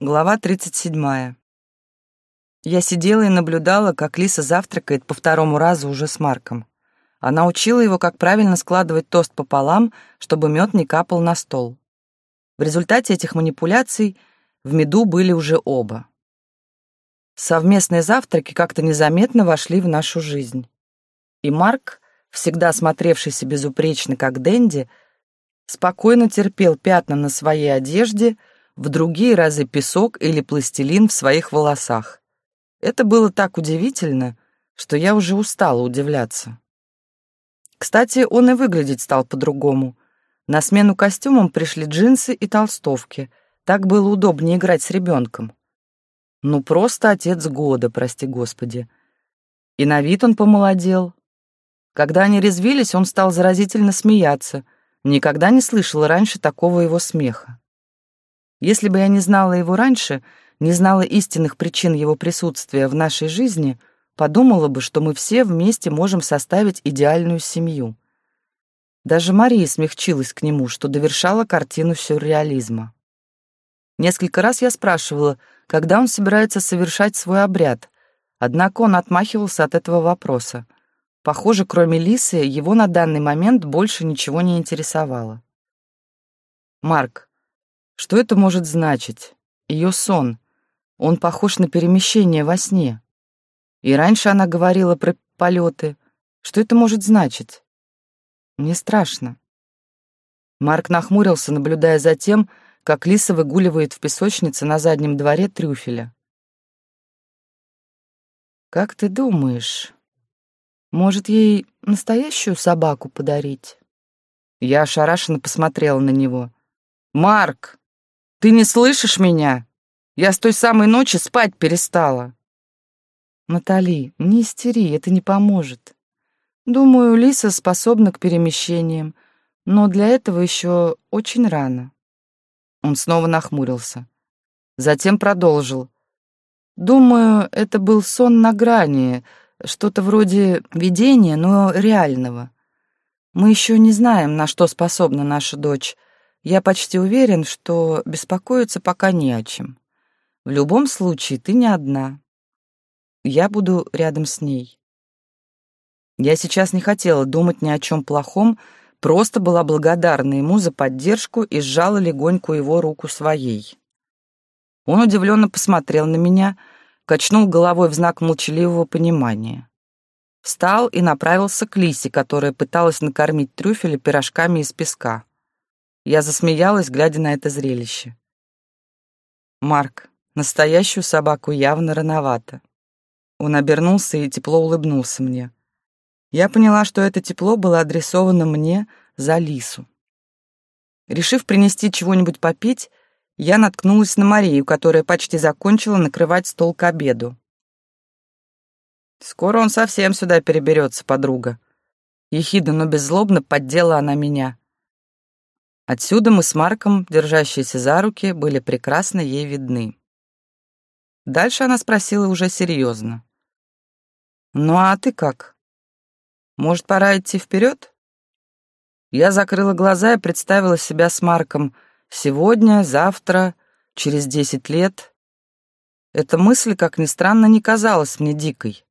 Глава 37. Я сидела и наблюдала, как Лиса завтракает по второму разу уже с Марком. Она учила его, как правильно складывать тост пополам, чтобы мед не капал на стол. В результате этих манипуляций в меду были уже оба. Совместные завтраки как-то незаметно вошли в нашу жизнь. И Марк, всегда смотревшийся безупречно как Дэнди, спокойно терпел пятна на своей одежде — в другие разы песок или пластилин в своих волосах. Это было так удивительно, что я уже устала удивляться. Кстати, он и выглядеть стал по-другому. На смену костюмам пришли джинсы и толстовки. Так было удобнее играть с ребенком. Ну, просто отец года, прости господи. И на вид он помолодел. Когда они резвились, он стал заразительно смеяться. Никогда не слышала раньше такого его смеха. Если бы я не знала его раньше, не знала истинных причин его присутствия в нашей жизни, подумала бы, что мы все вместе можем составить идеальную семью. Даже Мария смягчилась к нему, что довершала картину сюрреализма. Несколько раз я спрашивала, когда он собирается совершать свой обряд, однако он отмахивался от этого вопроса. Похоже, кроме Лисы, его на данный момент больше ничего не интересовало. «Марк, что это может значить? Ее сон. Он похож на перемещение во сне. И раньше она говорила про полеты. Что это может значить? Мне страшно. Марк нахмурился, наблюдая за тем, как Лиса выгуливает в песочнице на заднем дворе трюфеля. «Как ты думаешь, может, ей настоящую собаку подарить?» Я ошарашенно посмотрела на него. «Марк, ты не слышишь меня? Я с той самой ночи спать перестала. Натали, не истери, это не поможет. Думаю, Лиса способна к перемещениям, но для этого еще очень рано. Он снова нахмурился. Затем продолжил. Думаю, это был сон на грани, что-то вроде видения, но реального. Мы еще не знаем, на что способна наша дочь, я почти уверен, что беспокоиться пока не о чем. В любом случае, ты не одна. Я буду рядом с ней. Я сейчас не хотела думать ни о чем плохом, просто была благодарна ему за поддержку и сжала легонько его руку своей. Он удивленно посмотрел на меня, качнул головой в знак молчаливого понимания. Встал и направился к Лисе, которая пыталась накормить трюфеля пирожками из песка. Я засмеялась, глядя на это зрелище. Марк, настоящую собаку явно рановато. Он обернулся и тепло улыбнулся мне. Я поняла, что это тепло было адресовано мне за Лису. Решив принести чего-нибудь попить, я наткнулась на Марию, которая почти закончила накрывать стол к обеду. «Скоро он совсем сюда переберется, подруга». Ехидно, но беззлобно поддела она меня. Отсюда мы с Марком, держащиеся за руки, были прекрасно ей видны. Дальше она спросила уже серьезно. «Ну а ты как? Может, пора идти вперед?» Я закрыла глаза и представила себя с Марком сегодня, завтра, через десять лет. Эта мысль, как ни странно, не казалась мне дикой.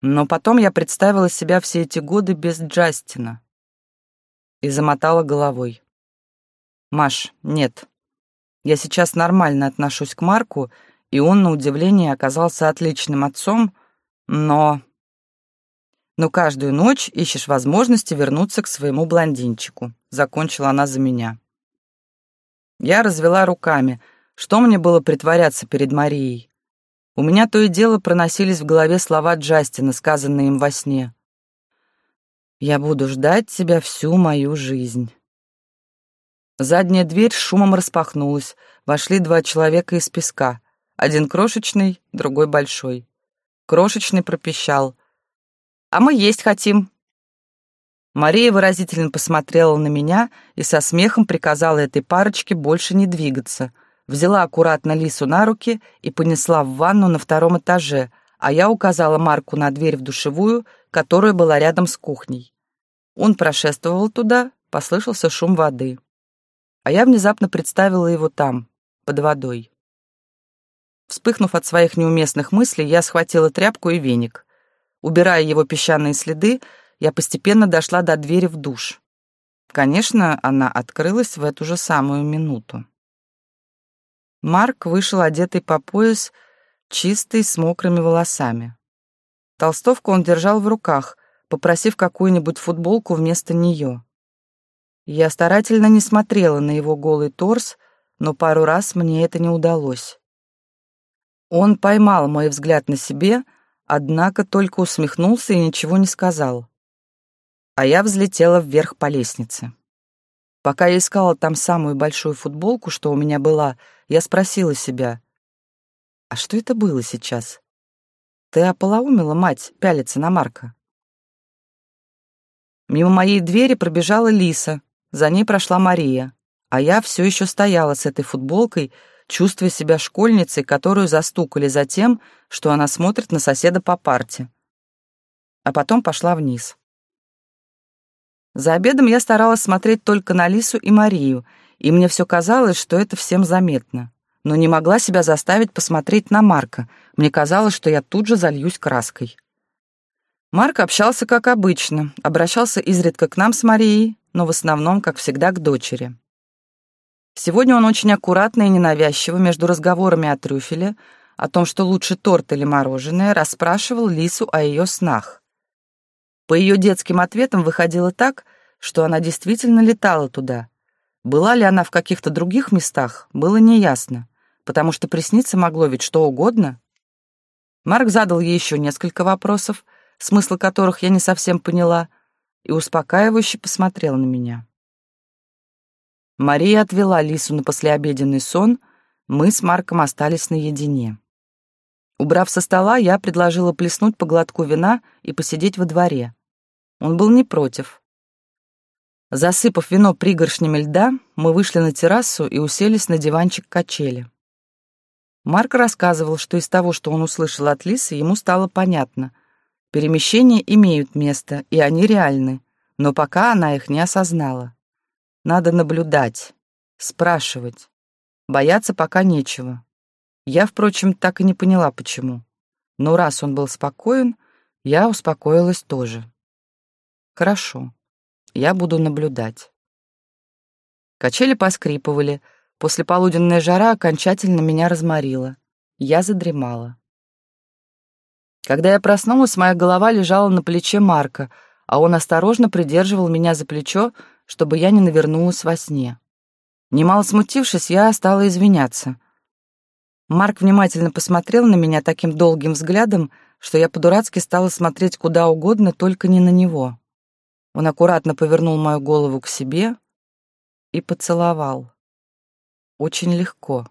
Но потом я представила себя все эти годы без Джастина и замотала головой. Маш, нет. Я сейчас нормально отношусь к Марку, и он, на удивление, оказался отличным отцом, но... Но каждую ночь ищешь возможности вернуться к своему блондинчику. Закончила она за меня. Я развела руками. Что мне было притворяться перед Марией? У меня то и дело проносились в голове слова Джастина, сказанные им во сне. «Я буду ждать тебя всю мою жизнь». Задняя дверь шумом распахнулась. Вошли два человека из песка. Один крошечный, другой большой. Крошечный пропищал. «А мы есть хотим». Мария выразительно посмотрела на меня и со смехом приказала этой парочке больше не двигаться. Взяла аккуратно Лису на руки и понесла в ванну на втором этаже, а я указала Марку на дверь в душевую, которая была рядом с кухней. Он прошествовал туда, послышался шум воды а я внезапно представила его там, под водой. Вспыхнув от своих неуместных мыслей, я схватила тряпку и веник. Убирая его песчаные следы, я постепенно дошла до двери в душ. Конечно, она открылась в эту же самую минуту. Марк вышел одетый по пояс, чистый, с мокрыми волосами. Толстовку он держал в руках, попросив какую-нибудь футболку вместо нее. Я старательно не смотрела на его голый торс, но пару раз мне это не удалось. Он поймал мой взгляд на себе, однако только усмехнулся и ничего не сказал. А я взлетела вверх по лестнице. Пока я искала там самую большую футболку, что у меня была, я спросила себя, «А что это было сейчас? Ты ополоумила, мать, пялиться на Марка?» Мимо моей двери пробежала Лиса, за ней прошла Мария, а я все еще стояла с этой футболкой, чувствуя себя школьницей, которую застукали за тем, что она смотрит на соседа по парте. А потом пошла вниз. За обедом я старалась смотреть только на Лису и Марию, и мне все казалось, что это всем заметно. Но не могла себя заставить посмотреть на Марка. Мне казалось, что я тут же зальюсь краской. Марк общался как обычно, обращался изредка к нам с Марией, но в основном, как всегда, к дочери. Сегодня он очень аккуратно и ненавязчиво между разговорами о трюфеле, о том, что лучше торт или мороженое, расспрашивал Лису о ее снах. По ее детским ответам выходило так, что она действительно летала туда. Была ли она в каких-то других местах, было неясно, потому что присниться могло ведь что угодно. Марк задал ей еще несколько вопросов, смысла которых я не совсем поняла, и успокаивающе посмотрел на меня. Мария отвела Лису на послеобеденный сон, мы с Марком остались наедине. Убрав со стола, я предложила плеснуть по глотку вина и посидеть во дворе. Он был не против. Засыпав вино пригоршнями льда, мы вышли на террасу и уселись на диванчик качели. Марк рассказывал, что из того, что он услышал от Лисы, ему стало понятно. Перемещения имеют место, и они реальны, но пока она их не осознала. Надо наблюдать, спрашивать. Бояться пока нечего. Я, впрочем, так и не поняла, почему. Но раз он был спокоен, я успокоилась тоже. Хорошо, я буду наблюдать. Качели поскрипывали, послеполуденная жара окончательно меня разморила. Я задремала. Когда я проснулась, моя голова лежала на плече Марка, а он осторожно придерживал меня за плечо, чтобы я не навернулась во сне. Немало смутившись, я стала извиняться. Марк внимательно посмотрел на меня таким долгим взглядом, что я по-дурацки стала смотреть куда угодно, только не на него. Он аккуратно повернул мою голову к себе и поцеловал. Очень легко.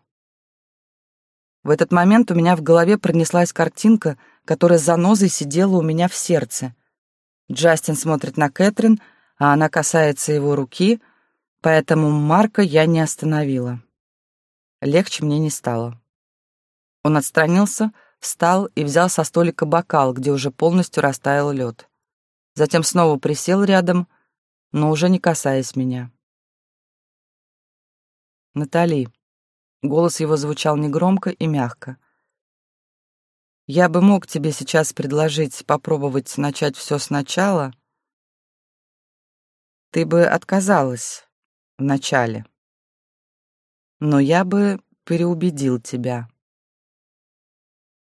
В этот момент у меня в голове пронеслась картинка, которая занозой сидела у меня в сердце. Джастин смотрит на Кэтрин — а она касается его руки, поэтому Марка я не остановила. Легче мне не стало. Он отстранился, встал и взял со столика бокал, где уже полностью растаял лед. Затем снова присел рядом, но уже не касаясь меня. «Натали», — голос его звучал негромко и мягко, — «я бы мог тебе сейчас предложить попробовать начать все сначала», — ты бы отказалась вначале. Но я бы переубедил тебя.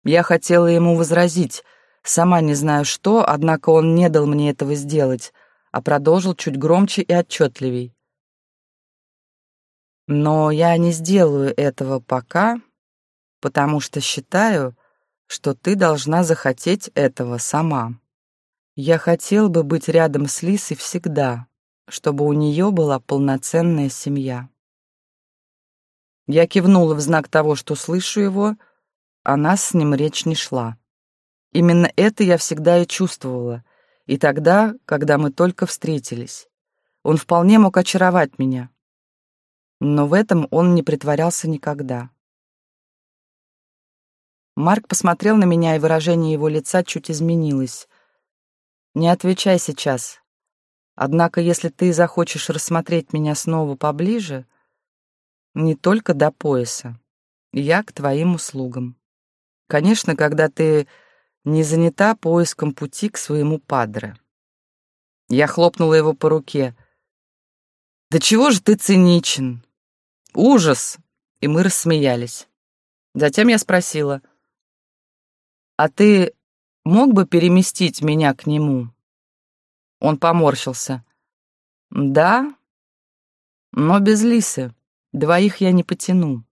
Я хотела ему возразить, сама не знаю что, однако он не дал мне этого сделать, а продолжил чуть громче и отчетливей. Но я не сделаю этого пока, потому что считаю, что ты должна захотеть этого сама. Я хотел бы быть рядом с Лисой всегда, чтобы у нее была полноценная семья. Я кивнула в знак того, что слышу его, а нас с ним речь не шла. Именно это я всегда и чувствовала, и тогда, когда мы только встретились. Он вполне мог очаровать меня. Но в этом он не притворялся никогда. Марк посмотрел на меня, и выражение его лица чуть изменилось. «Не отвечай сейчас. Однако, если ты захочешь рассмотреть меня снова поближе, не только до пояса, Я к твоим услугам. Конечно, когда ты не занята поиском пути к своему падре. Я хлопнула его по руке. «Да чего же ты циничен? Ужас!» И мы рассмеялись. Затем я спросила, «А ты мог бы переместить меня к нему?» Он поморщился. «Да, но без Лисы. Двоих я не потяну».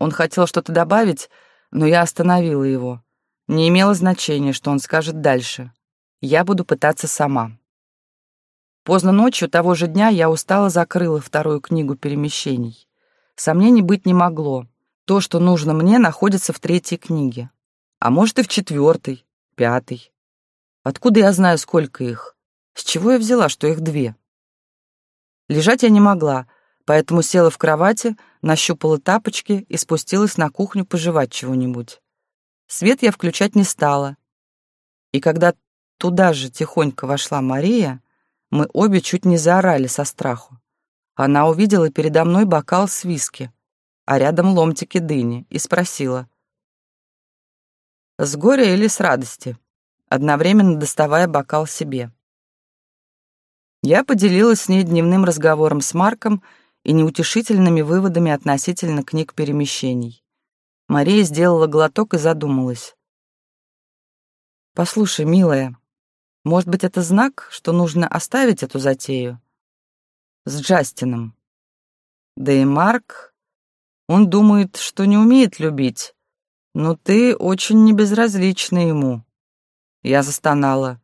Он хотел что-то добавить, но я остановила его. Не имело значения, что он скажет дальше. Я буду пытаться сама. Поздно ночью того же дня я устало закрыла вторую книгу перемещений. Сомнений быть не могло. То, что нужно мне, находится в третьей книге. А может и в четвертой, пятой. Откуда я знаю, сколько их? С чего я взяла, что их две? Лежать я не могла, поэтому села в кровати, нащупала тапочки и спустилась на кухню пожевать чего-нибудь. Свет я включать не стала. И когда туда же тихонько вошла Мария, мы обе чуть не заорали со страху. Она увидела передо мной бокал с виски, а рядом ломтики дыни, и спросила. «С горя или с радости?» одновременно доставая бокал себе. Я поделилась с ней дневным разговором с Марком и неутешительными выводами относительно книг перемещений. Мария сделала глоток и задумалась. «Послушай, милая, может быть, это знак, что нужно оставить эту затею? С Джастином. Да и Марк, он думает, что не умеет любить, но ты очень небезразлична ему». Я застонала.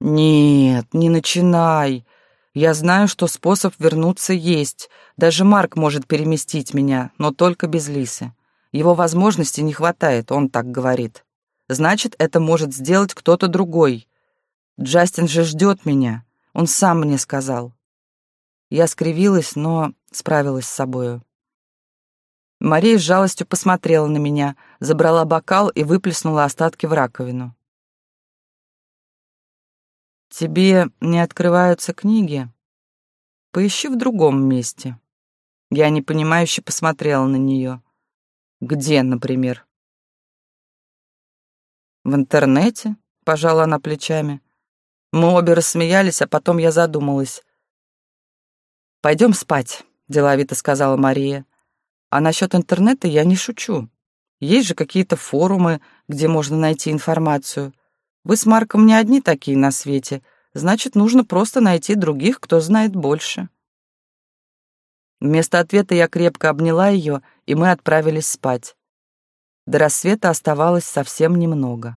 «Нет, не начинай. Я знаю, что способ вернуться есть. Даже Марк может переместить меня, но только без Лисы. Его возможностей не хватает, он так говорит. Значит, это может сделать кто-то другой. Джастин же ждет меня. Он сам мне сказал. Я скривилась, но справилась с собою. Мария с жалостью посмотрела на меня, забрала бокал и выплеснула остатки в раковину. «Тебе не открываются книги? Поищи в другом месте». Я непонимающе посмотрела на нее. Где, например? В интернете, пожала она плечами. Мы обе рассмеялись, а потом я задумалась. Пойдем спать, деловито сказала Мария. А насчет интернета я не шучу. Есть же какие-то форумы, где можно найти информацию. Вы с Марком не одни такие на свете, значит, нужно просто найти других, кто знает больше. Вместо ответа я крепко обняла ее, и мы отправились спать. До рассвета оставалось совсем немного.